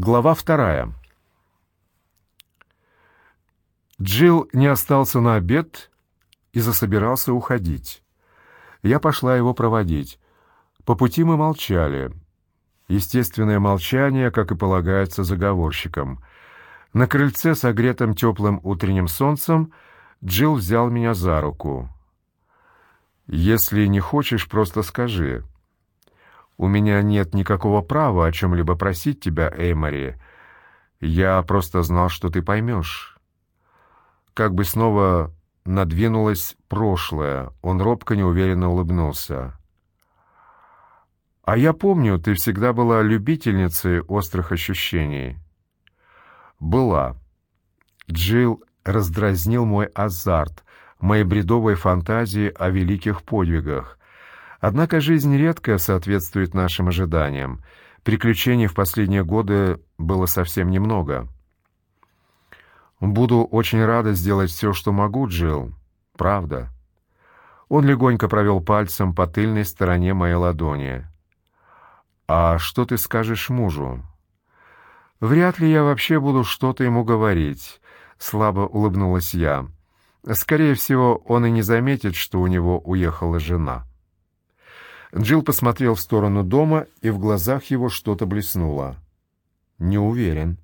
Глава вторая. Джилл не остался на обед и засобирался уходить. Я пошла его проводить. По пути мы молчали. Естественное молчание, как и полагается заговорщикам. На крыльце, согретым теплым утренним солнцем, Джилл взял меня за руку. «Если не хочешь, просто скажи. У меня нет никакого права о чем-либо просить тебя, Эймори. Я просто знал, что ты поймешь». Как бы снова надвинулось прошлое, он робко неуверенно улыбнулся. «А я помню, ты всегда была любительницей острых ощущений». «Была». Джилл раздразнил мой азарт, мои бредовые фантазии о великих подвигах. Однако жизнь редко соответствует нашим ожиданиям. Приключений в последние годы было совсем немного. «Буду очень рада сделать все, что могу, Джилл. Правда». Он легонько провел пальцем по тыльной стороне моей ладони. «А что ты скажешь мужу?» «Вряд ли я вообще буду что-то ему говорить», — слабо улыбнулась я. «Скорее всего, он и не заметит, что у него уехала жена». Джилл посмотрел в сторону дома, и в глазах его что-то блеснуло. «Не уверен».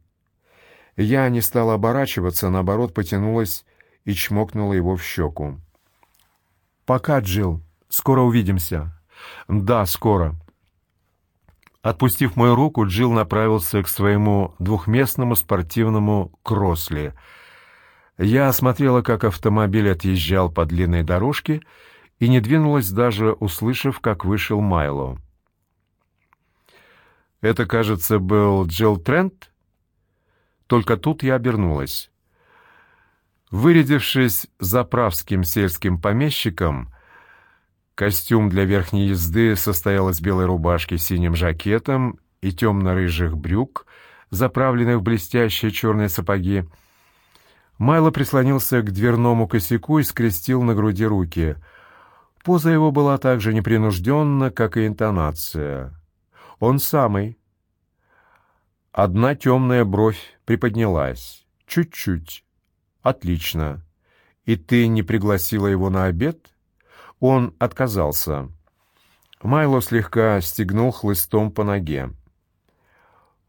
Я не стала оборачиваться, наоборот, потянулась и чмокнула его в щеку. «Пока, Джилл. Скоро увидимся». «Да, скоро». Отпустив мою руку, Джилл направился к своему двухместному спортивному «Кросли». Я осмотрела, как автомобиль отъезжал по длинной дорожке, и не двинулась даже, услышав, как вышел Майло. Это, кажется, был Джилл Трент. Только тут я обернулась. Вырядившись заправским сельским помещиком, Костюм для верхней езды состоял из белой рубашки с синим жакетом и темно-рыжих брюк, заправленных в блестящие черные сапоги. Майло прислонился к дверному косяку и скрестил на груди руки. Поза его была так же непринужденна, как и интонация. Он самый. Одна темная бровь приподнялась. Чуть-чуть. Отлично. И ты не пригласила его на обед? Он отказался. Майло слегка стегнул хлыстом по ноге.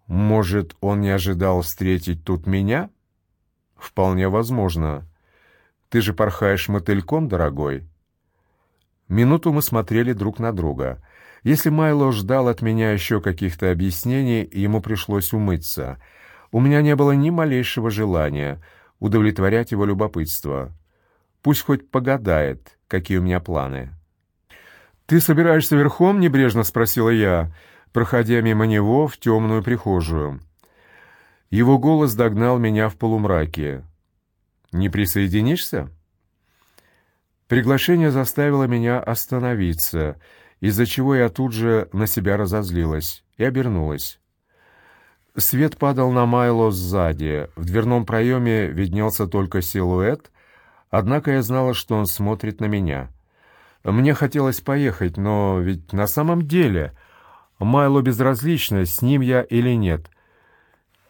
«Может, он не ожидал встретить тут меня?» «Вполне возможно. Ты же порхаешь мотыльком, дорогой». Минуту мы смотрели друг на друга. Если Майло ждал от меня еще каких-то объяснений, ему пришлось умыться. У меня не было ни малейшего желания удовлетворять его любопытство. Пусть хоть погадает, какие у меня планы. «Ты собираешься верхом?» — небрежно спросила я, проходя мимо него в темную прихожую. Его голос догнал меня в полумраке. «Не присоединишься?» Приглашение заставило меня остановиться, из-за чего я тут же на себя разозлилась и обернулась. Свет падал на Майло сзади. В дверном проеме виднелся только силуэт, Однако я знала, что он смотрит на меня. Мне хотелось поехать, но ведь на самом деле Майло безразлично, с ним я или нет.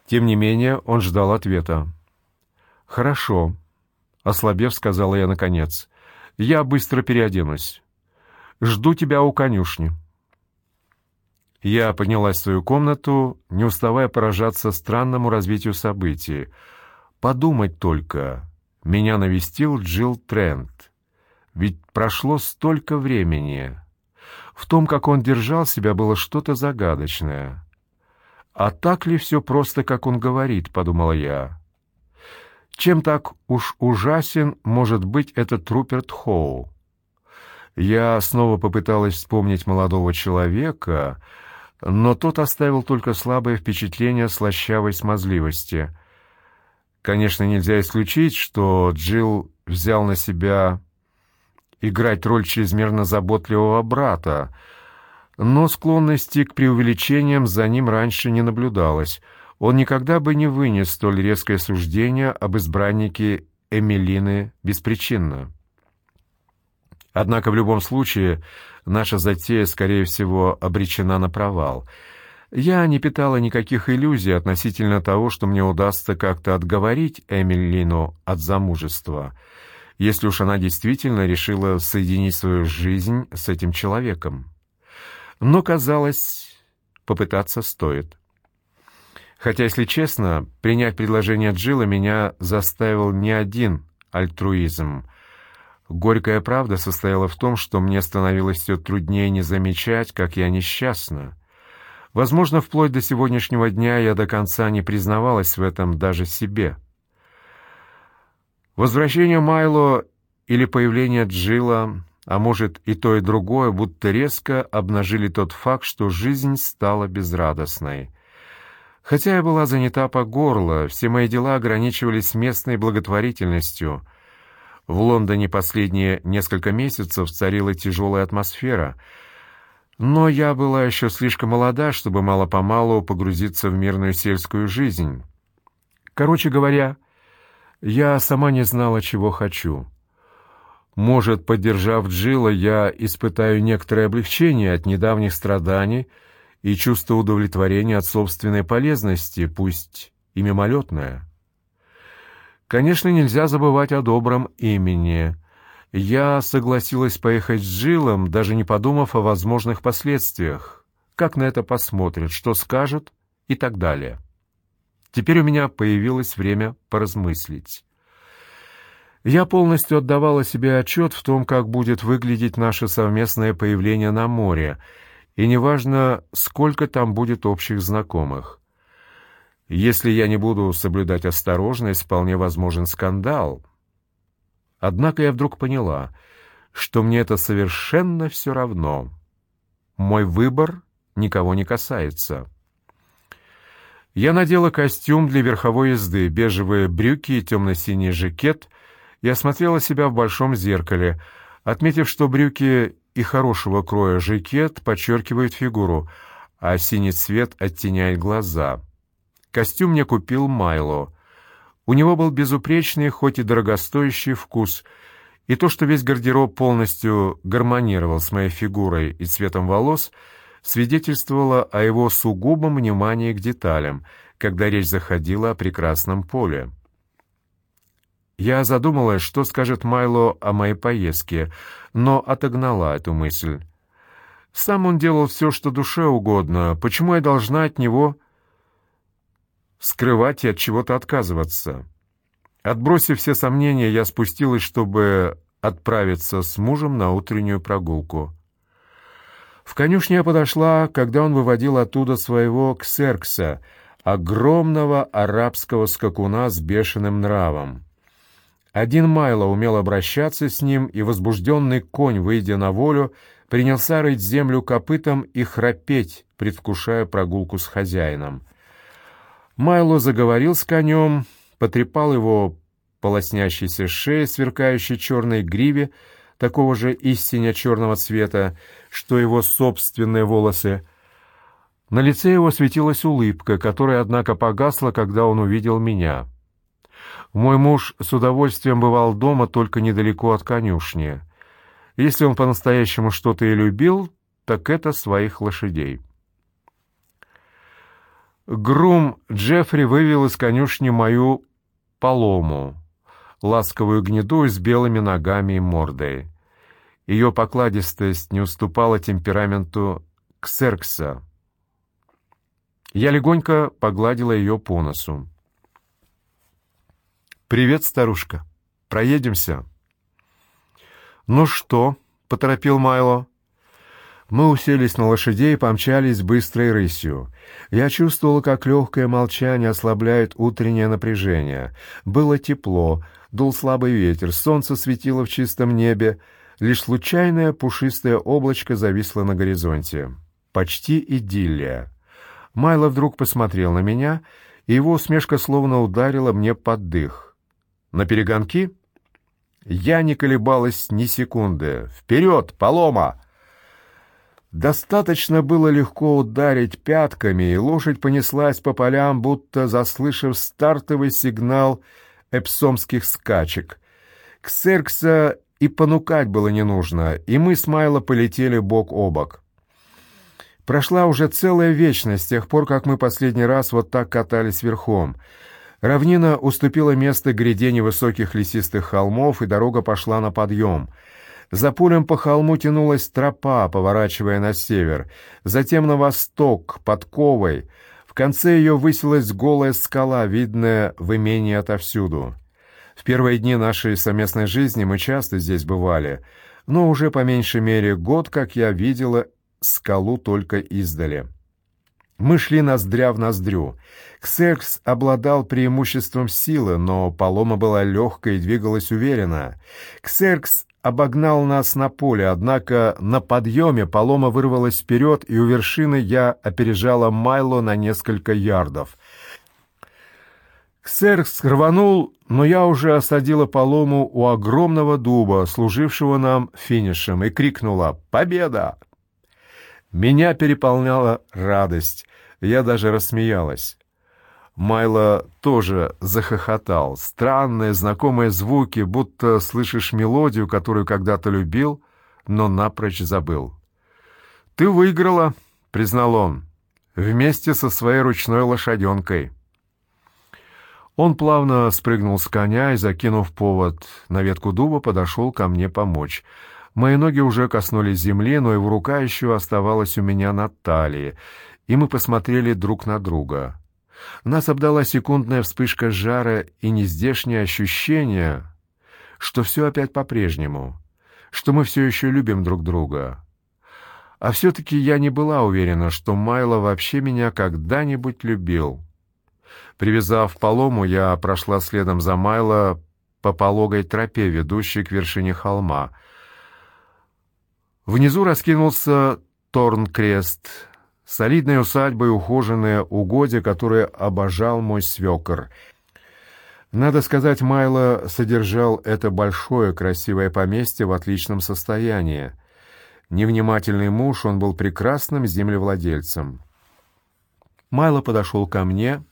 Тем не менее, он ждал ответа. «Хорошо», — ослабев, сказала я наконец. «Я быстро переоденусь. Жду тебя у конюшни». Я поднялась в свою комнату, не уставая поражаться странному развитию событий. Подумать только, меня навестил Джилл Трент. Ведь прошло столько времени. В том, как он держал себя, было что-то загадочное. «А так ли все просто, как он говорит?» — подумала я. Чем так уж ужасен может быть этот Руперт Хоу? Я снова попыталась вспомнить молодого человека, но тот оставил только слабое впечатление слащавой смазливости — Конечно, нельзя исключить, что Джилл взял на себя играть роль чрезмерно заботливого брата, но склонности к преувеличениям за ним раньше не наблюдалось. Он никогда бы не вынес столь резкое суждение об избраннике Эмилины беспричинно. Однако в любом случае наша затея, скорее всего, обречена на провал. Я не питала никаких иллюзий относительно того, что мне удастся как-то отговорить Эмилину от замужества, если уж она действительно решила соединить свою жизнь с этим человеком. Но, казалось, попытаться стоит. Хотя, если честно, принять предложение Джилла меня заставил не один альтруизм. Горькая правда состояла в том, что мне становилось все труднее не замечать, как я несчастна. Возможно, вплоть до сегодняшнего дня я до конца не признавалась в этом даже себе. Возвращение Майло или появление Джилла, а может и то, и другое, будто резко обнажили тот факт, что жизнь стала безрадостной. Хотя я была занята по горло, все мои дела ограничивались местной благотворительностью. В Лондоне последние несколько месяцев царила тяжелая атмосфера, но я была еще слишком молода, чтобы мало-помалу погрузиться в мирную сельскую жизнь. Короче говоря, я сама не знала, чего хочу. Может, поддержав Джилла, я испытаю некоторое облегчение от недавних страданий — и чувство удовлетворения от собственной полезности, пусть и мимолетное. Конечно, нельзя забывать о добром имени. Я согласилась поехать с Джилом, даже не подумав о возможных последствиях. Как на это посмотрят, что скажут и так далее. Теперь у меня появилось время поразмыслить. Я полностью отдавала себе отчет в том, как будет выглядеть наше совместное появление на море — и неважно, сколько там будет общих знакомых. Если я не буду соблюдать осторожность, вполне возможен скандал. Однако я вдруг поняла, что мне это совершенно все равно. Мой выбор никого не касается. Я надела костюм для верховой езды, бежевые брюки и темно-синий жакет и осмотрела себя в большом зеркале, отметив, что брюки и хорошего кроя жакет подчеркивает фигуру, а синий цвет оттеняет глаза. Костюм мне купил Майло. У него был безупречный, хоть и дорогостоящий вкус, и то, что весь гардероб полностью гармонировал с моей фигурой и цветом волос, свидетельствовало о его сугубом внимании к деталям, когда речь заходила о прекрасном поле. Я задумалась, что скажет Майло о моей поездке, но отогнала эту мысль. Сам он делал все, что душе угодно. Почему я должна от него скрывать и от чего-то отказываться? Отбросив все сомнения, я спустилась, чтобы отправиться с мужем на утреннюю прогулку. В конюшне я подошла, когда он выводил оттуда своего ксеркса, огромного арабского скакуна с бешеным нравом. Один Майло умел обращаться с ним, и возбужденный конь, выйдя на волю, принялся рыть землю копытом и храпеть, предвкушая прогулку с хозяином. Майло заговорил с конем, потрепал его полоснящейся шеи, сверкающей черной гриве, такого же истиня черного цвета, что его собственные волосы. На лице его светилась улыбка, которая, однако, погасла, когда он увидел меня. Мой муж с удовольствием бывал дома только недалеко от конюшни. Если он по-настоящему что-то и любил, так это своих лошадей. Грум Джеффри вывел из конюшни мою полому, ласковую гнеду с белыми ногами и мордой. Ее покладистость не уступала темпераменту ксеркса. Я легонько погладила ее по носу. «Привет, старушка. Проедемся?» «Ну что?» — поторопил Майло. Мы уселись на лошадей и помчались быстрой рысью. Я чувствовал, как легкое молчание ослабляет утреннее напряжение. Было тепло, дул слабый ветер, солнце светило в чистом небе, лишь случайное пушистое облачко зависло на горизонте. Почти идиллия. Майло вдруг посмотрел на меня, и его усмешка словно ударила мне под дых. На перегонки? Я не колебалась ни секунды. «Вперед, полома!» Достаточно было легко ударить пятками, и лошадь понеслась по полям, будто заслышав стартовый сигнал эпсомских скачек. Ксеркса и понукать было не нужно, и мы с Майло полетели бок о бок. Прошла уже целая вечность с тех пор, как мы последний раз вот так катались верхом. Равнина уступила место гряде невысоких лесистых холмов, и дорога пошла на подъем. За полем по холму тянулась тропа, поворачивая на север, затем на восток, под Ковой. В конце ее высилась голая скала, видная в имении отовсюду. В первые дни нашей совместной жизни мы часто здесь бывали, но уже по меньшей мере год, как я видела скалу только издали. Мы шли ноздря в ноздрю. Ксеркс обладал преимуществом силы, но Палома была легкой и двигалась уверенно. Ксеркс обогнал нас на поле, однако на подъеме Палома вырвалась вперед, и у вершины я опережала Майло на несколько ярдов. Ксеркс рванул, но я уже осадила Палому у огромного дуба, служившего нам финишем, и крикнула «Победа!». Меня переполняла радость, я даже рассмеялась. Майло тоже захохотал. Странные, знакомые звуки, будто слышишь мелодию, которую когда-то любил, но напрочь забыл. «Ты выиграла», — признал он, — «вместе со своей ручной лошаденкой». Он плавно спрыгнул с коня и, закинув повод на ветку дуба, подошел ко мне помочь — Мои ноги уже коснулись земли, но его рука еще оставалась у меня на талии, и мы посмотрели друг на друга. Нас обдала секундная вспышка жара и нездешнее ощущение, что все опять по-прежнему, что мы все еще любим друг друга. А все-таки я не была уверена, что Майло вообще меня когда-нибудь любил. Привязав полому, я прошла следом за Майло по пологой тропе, ведущей к вершине холма — Внизу раскинулся Торнкрест, солидная усадьба и ухоженное угодье, которое обожал мой свекор. Надо сказать, Майло содержал это большое красивое поместье в отличном состоянии. Невнимательный муж, он был прекрасным землевладельцем. Майло подошел ко мне,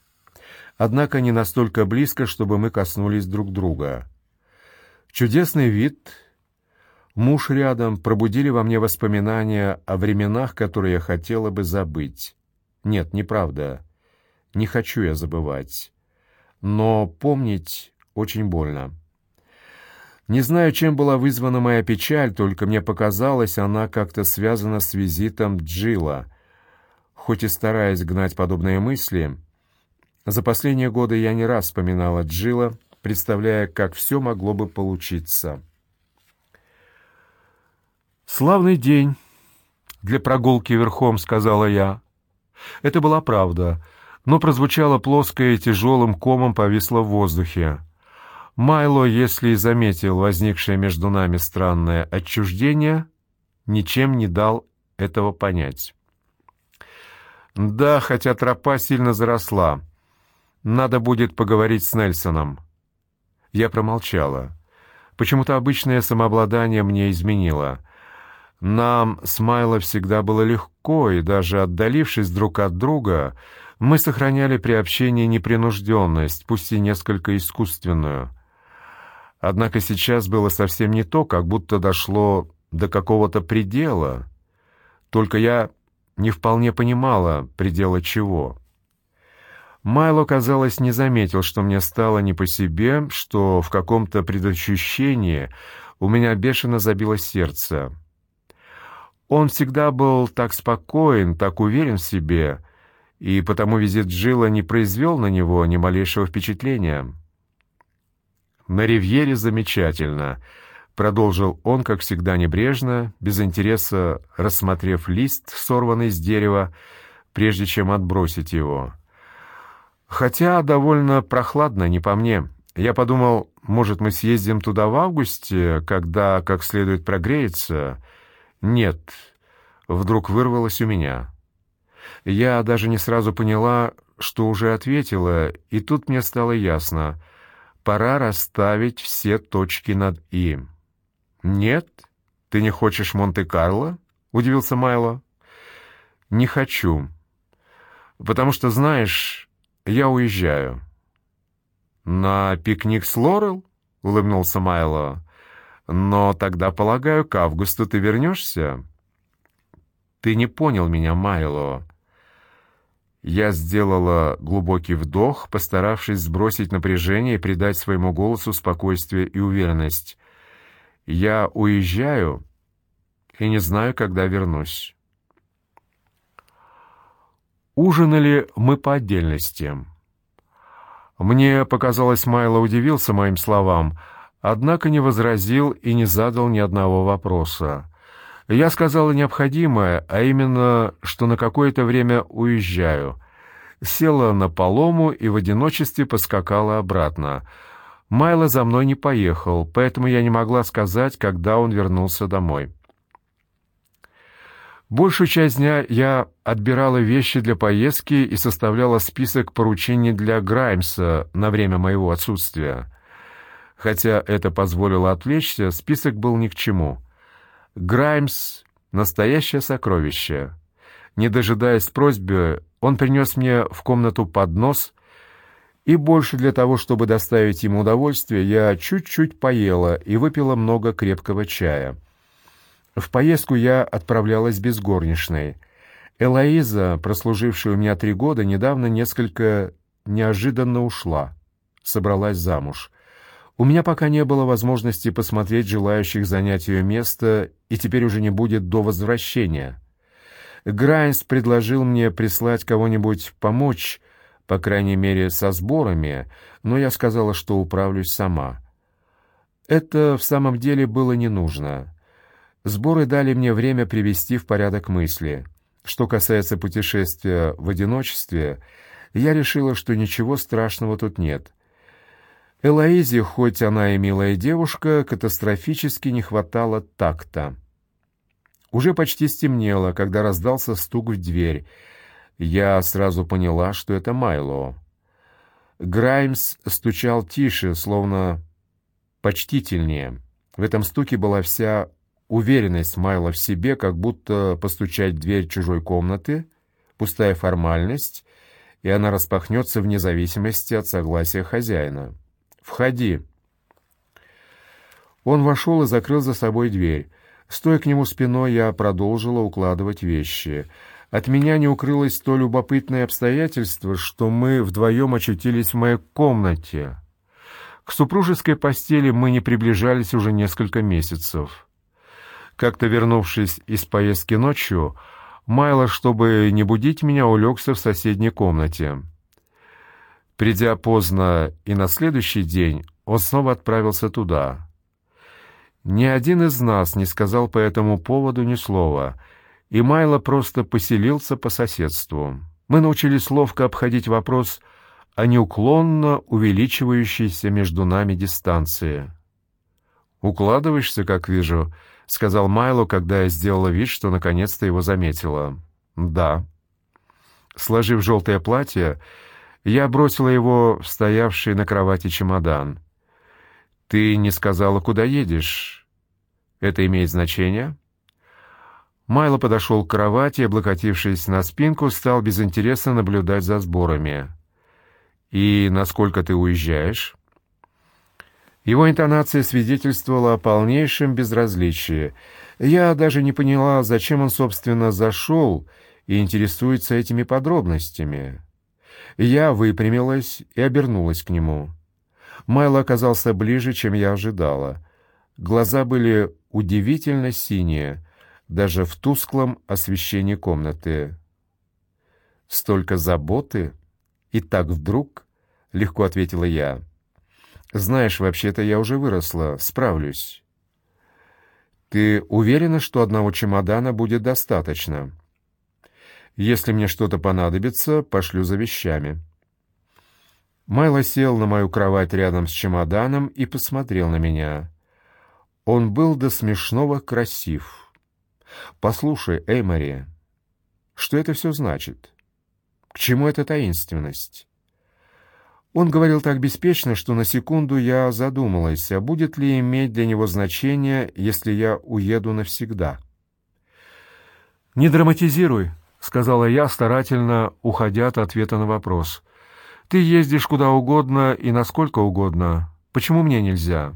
однако не настолько близко, чтобы мы коснулись друг друга. Чудесный вид — Муж рядом пробудили во мне воспоминания о временах, которые я хотела бы забыть. Нет, неправда. Не хочу я забывать. Но помнить очень больно. Не знаю, чем была вызвана моя печаль, только мне показалось, она как-то связана с визитом Джилла. Хоть и стараясь гнать подобные мысли, за последние годы я не раз вспоминала Джилла, представляя, как все могло бы получиться. «Славный день для прогулки верхом», — сказала я. Это была правда, но прозвучало плоско и тяжелым комом повисло в воздухе. Майло, если и заметил возникшее между нами странное отчуждение, ничем не дал этого понять. «Да, хотя тропа сильно заросла. Надо будет поговорить с Нельсоном». Я промолчала. Почему-то обычное самообладание мне изменило — нам с Майло всегда было легко, и даже отдалившись друг от друга, мы сохраняли при общении непринужденность, пусть и несколько искусственную. Однако сейчас было совсем не то, как будто дошло до какого-то предела. Только я не вполне понимала, предела чего. Майло, казалось, не заметил, что мне стало не по себе, что в каком-то предощущении у меня бешено забилось сердце. Он всегда был так спокоен, так уверен в себе, и потому визит Джилла не произвел на него ни малейшего впечатления. «На ривьере замечательно», — продолжил он, как всегда небрежно, без интереса рассмотрев лист, сорванный с дерева, прежде чем отбросить его. «Хотя довольно прохладно, не по мне. Я подумал, может, мы съездим туда в августе, когда как следует прогреется». «Нет», — вдруг вырвалось у меня. Я даже не сразу поняла, что уже ответила, и тут мне стало ясно. Пора расставить все точки над «и». «Нет? Ты не хочешь Монте-Карло?» — удивился Майло. «Не хочу. Потому что, знаешь, я уезжаю». «На пикник с Лорел?» — улыбнулся Майло. Но тогда, полагаю, к августу ты вернешься?» «Ты не понял меня, Майло». Я сделала глубокий вдох, постаравшись сбросить напряжение и придать своему голосу спокойствие и уверенность. «Я уезжаю и не знаю, когда вернусь». Ужинали мы по отдельности. Мне показалось, Майло удивился моим словам, однако не возразил и не задал ни одного вопроса. Я сказала необходимое, а именно, что на какое-то время уезжаю. Села на полому и в одиночестве поскакала обратно. Майло за мной не поехал, поэтому я не могла сказать, когда он вернулся домой. Большую часть дня я отбирала вещи для поездки и составляла список поручений для Граймса на время моего отсутствия. Хотя это позволило отвлечься, список был ни к чему. Граймс — настоящее сокровище. Не дожидаясь просьбы, он принес мне в комнату поднос, и больше для того, чтобы доставить ему удовольствие, я чуть-чуть поела и выпила много крепкого чая. В поездку я отправлялась без горничной. Элоиза, прослужившая у меня три года, недавно несколько неожиданно ушла, собралась замуж. У меня пока не было возможности посмотреть желающих занять ее место, и теперь уже не будет до возвращения. Грайнс предложил мне прислать кого-нибудь помочь, по крайней мере, со сборами, но я сказала, что управлюсь сама. Это в самом деле было не нужно. Сборы дали мне время привести в порядок мысли. Что касается путешествия в одиночестве, я решила, что ничего страшного тут нет. Элоизе, хоть она и милая девушка, катастрофически не хватало такта. Уже почти стемнело, когда раздался стук в дверь. Я сразу поняла, что это Майло. Граймс стучал тише, словно почтительнее. В этом стуке была вся Уверенность Майла в себе, как будто постучать в дверь чужой комнаты, пустая формальность, и она распахнется вне зависимости от согласия хозяина. «Входи!» Он вошел и закрыл за собой дверь. Стоя к нему спиной, я продолжила укладывать вещи. От меня не укрылось то любопытное обстоятельство, что мы вдвоем очутились в моей комнате. К супружеской постели мы не приближались уже несколько месяцев. Как-то вернувшись из поездки ночью, Майло, чтобы не будить меня, улегся в соседней комнате. Придя поздно и на следующий день, он снова отправился туда. Ни один из нас не сказал по этому поводу ни слова, и Майло просто поселился по соседству. Мы научились ловко обходить вопрос о неуклонно увеличивающейся между нами дистанции. «Укладываешься, как вижу», — сказал Майло, когда я сделала вид, что наконец-то его заметила. «Да». Сложив желтое платье, я бросила его в стоявший на кровати чемодан. «Ты не сказала, куда едешь. Это имеет значение?» Майло подошел к кровати, облокотившись на спинку, стал без интереса наблюдать за сборами. «И насколько ты уезжаешь?» Его интонация свидетельствовала о полнейшем безразличии. Я даже не поняла, зачем он, собственно, зашел и интересуется этими подробностями. Я выпрямилась и обернулась к нему. Майло оказался ближе, чем я ожидала. Глаза были удивительно синие, даже в тусклом освещении комнаты. «Столько заботы? И так вдруг?» — легко ответила я. Знаешь, вообще-то я уже выросла, справлюсь. Ты уверена, что одного чемодана будет достаточно? Если мне что-то понадобится, пошлю за вещами. Майло сел на мою кровать рядом с чемоданом и посмотрел на меня. Он был до смешного красив. Послушай, Эймори, что это все значит? К чему эта таинственность? Он говорил так беспечно, что на секунду я задумалась, а будет ли иметь для него значение, если я уеду навсегда. «Не драматизируй», — сказала я, старательно уходя от ответа на вопрос. «Ты ездишь куда угодно и насколько угодно. Почему мне нельзя?»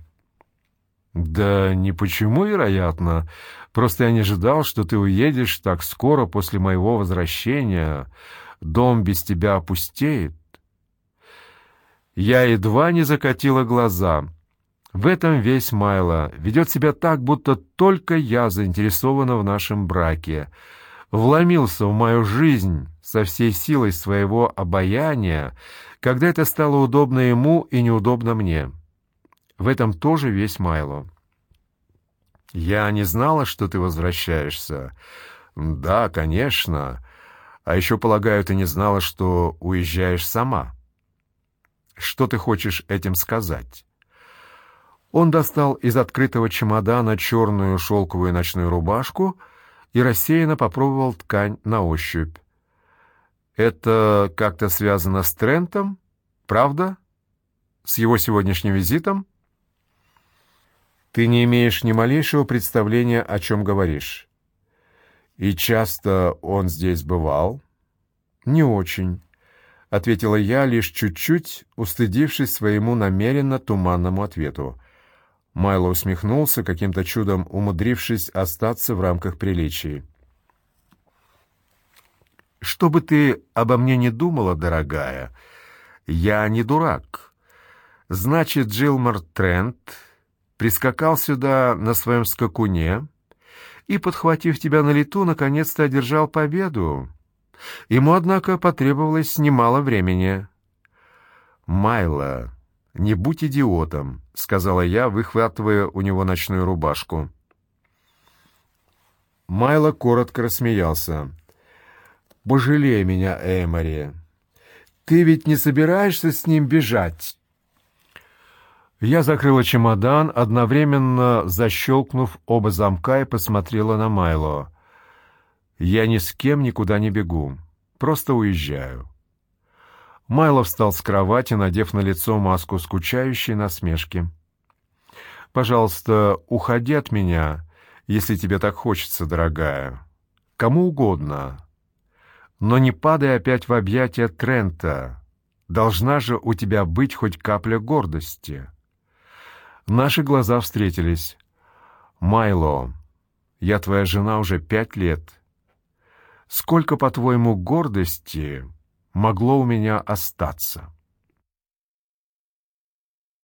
«Да не почему, вероятно. Просто я не ожидал, что ты уедешь так скоро после моего возвращения. Дом без тебя опустеет». Я едва не закатила глаза. В этом весь Майло ведет себя так, будто только я заинтересована в нашем браке. Вломился в мою жизнь со всей силой своего обаяния, когда это стало удобно ему и неудобно мне. В этом тоже весь Майло. «Я не знала, что ты возвращаешься». «Да, конечно. А еще, полагаю, ты не знала, что уезжаешь сама». «Что ты хочешь этим сказать?» Он достал из открытого чемодана черную шелковую ночную рубашку и рассеянно попробовал ткань на ощупь. «Это как-то связано с Трентом? Правда? С его сегодняшним визитом?» Ты не имеешь ни малейшего представления, о чем говоришь. И часто он здесь бывал? Не очень, — ответила я, лишь чуть-чуть, устыдившись своему намеренно туманному ответу. Майло усмехнулся, каким-то чудом умудрившись остаться в рамках приличий. «Что бы ты обо мне не думала, дорогая, я не дурак. Значит, Джилмар Трент прискакал сюда на своем скакуне и, подхватив тебя на лету, наконец-то одержал победу. Ему, однако, потребовалось немало времени. «Майло, не будь идиотом», — сказала я, выхватывая у него ночную рубашку. Майло коротко рассмеялся. «Пожалей меня, Эмори. Ты ведь не собираешься с ним бежать?» Я закрыла чемодан, одновременно защелкнув оба замка и посмотрела на Майло. «Я ни с кем никуда не бегу, просто уезжаю». Майло встал с кровати, надев на лицо маску скучающей насмешки. «Пожалуйста, уходи от меня, если тебе так хочется, дорогая. Кому угодно. Но не падай опять в объятия Трента. Должна же у тебя быть хоть капля гордости». Наши глаза встретились. «Майло, я твоя жена уже пять лет. Сколько, по-твоему, гордости могло у меня остаться?»